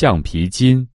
橡皮筋。